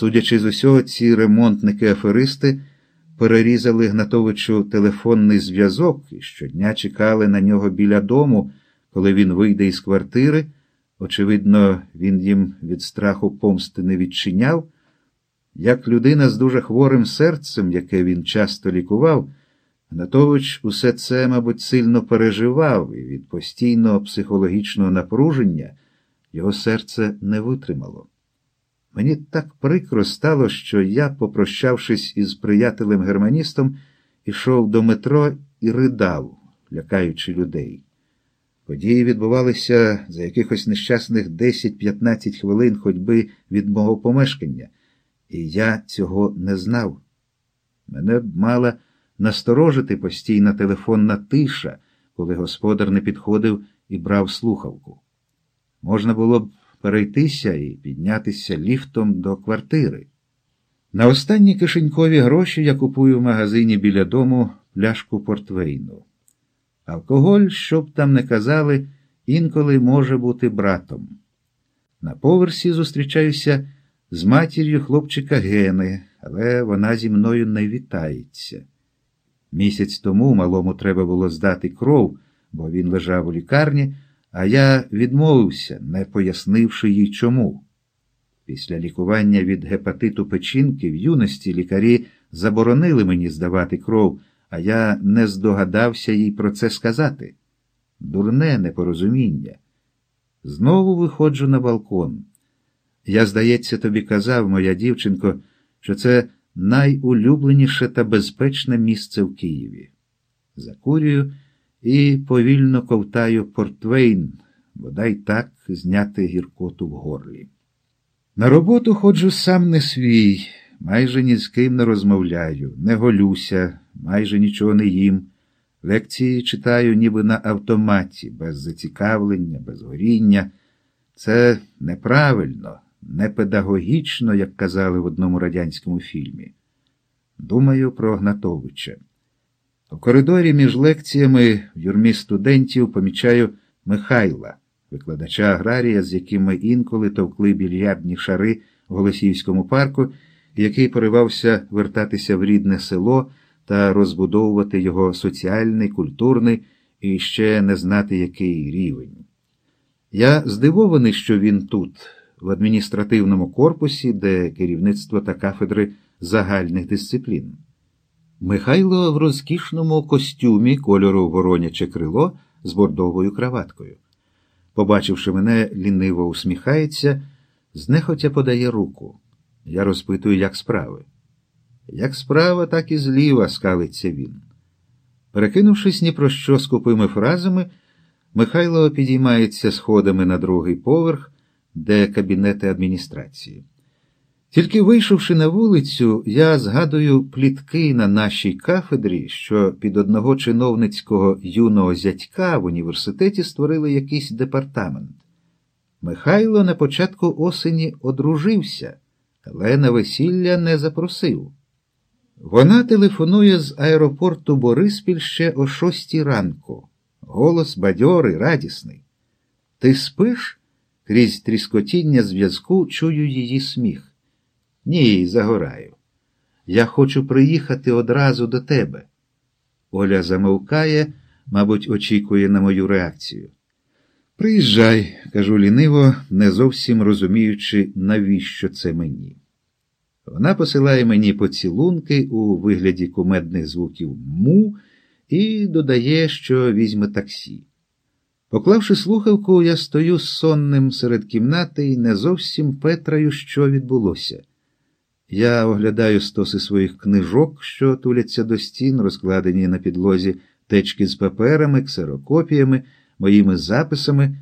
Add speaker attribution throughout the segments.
Speaker 1: Судячи з усього, ці ремонтники-аферисти перерізали Гнатовичу телефонний зв'язок і щодня чекали на нього біля дому, коли він вийде із квартири. Очевидно, він їм від страху помсти не відчиняв. Як людина з дуже хворим серцем, яке він часто лікував, Гнатович усе це, мабуть, сильно переживав, і від постійного психологічного напруження його серце не витримало. Мені так прикро стало, що я, попрощавшись із приятелем германістом, ішов до метро і ридав, лякаючи людей. Події відбувалися за якихось нещасних 10-15 хвилин ходьби від мого помешкання, і я цього не знав. Мене б мала насторожити постійна телефонна тиша, коли господар не підходив і брав слухавку. Можна було б перейтися і піднятися ліфтом до квартири. На останні кишенькові гроші я купую в магазині біля дому пляшку портвейну. Алкоголь, щоб там не казали, інколи може бути братом. На поверсі зустрічаюся з матір'ю хлопчика Гени, але вона зі мною не вітається. Місяць тому малому треба було здати кров, бо він лежав у лікарні, а я відмовився, не пояснивши їй чому. Після лікування від гепатиту печінки в юності лікарі заборонили мені здавати кров, а я не здогадався їй про це сказати. Дурне непорозуміння. Знову виходжу на балкон. Я, здається, тобі казав, моя дівчинко, що це найулюбленіше та безпечне місце в Києві. Закурюю і повільно ковтаю портвейн, бодай так зняти гіркоту в горлі. На роботу ходжу сам не свій, майже ні з ким не розмовляю, не голюся, майже нічого не їм. Лекції читаю ніби на автоматі, без зацікавлення, без горіння. Це неправильно, непедагогічно, як казали в одному радянському фільмі. Думаю про Гнатовича. У коридорі між лекціями в юрмі студентів помічаю Михайла, викладача аграрія, з яким ми інколи товкли більярдні шари в Голосіївському парку, який поривався вертатися в рідне село та розбудовувати його соціальний, культурний і ще не знати який рівень. Я здивований, що він тут, в адміністративному корпусі, де керівництво та кафедри загальних дисциплін. Михайло в розкішному костюмі кольору вороняче крило з бордовою краваткою. Побачивши мене, ліниво усміхається, знехотя подає руку. Я розпитую, як справи. Як справа, так і зліва, скалиться він. Перекинувшись ні про що скупими фразами, Михайло підіймається сходами на другий поверх, де кабінети адміністрації. Тільки вийшовши на вулицю, я згадую плітки на нашій кафедрі, що під одного чиновницького юного зятька в університеті створили якийсь департамент. Михайло на початку осені одружився, але на весілля не запросив. Вона телефонує з аеропорту Бориспіль ще о шостій ранку. Голос бадьорий, радісний. Ти спиш? Крізь тріскотіння зв'язку чую її сміх. Ні, загораю. Я хочу приїхати одразу до тебе. Оля замовкає, мабуть, очікує на мою реакцію. Приїжджай, кажу ліниво, не зовсім розуміючи, навіщо це мені. Вона посилає мені поцілунки у вигляді кумедних звуків му і додає, що візьме таксі. Поклавши слухавку, я стою сонним серед кімнати і не зовсім петраю, що відбулося. Я оглядаю стоси своїх книжок, що туляться до стін, розкладені на підлозі течки з паперами, ксерокопіями, моїми записами,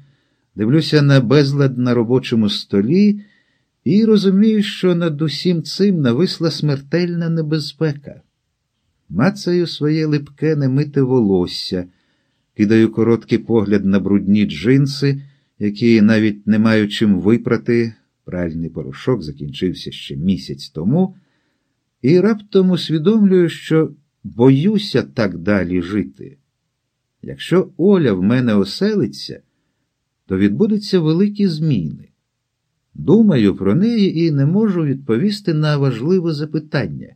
Speaker 1: дивлюся на безлад на робочому столі і розумію, що над усім цим нависла смертельна небезпека. Мацаю своє липке немите волосся, кидаю короткий погляд на брудні джинси, які навіть не маю чим випрати. Пральний порошок закінчився ще місяць тому, і раптом усвідомлюю, що боюся так далі жити. Якщо Оля в мене оселиться, то відбудуться великі зміни. Думаю про неї і не можу відповісти на важливе запитання.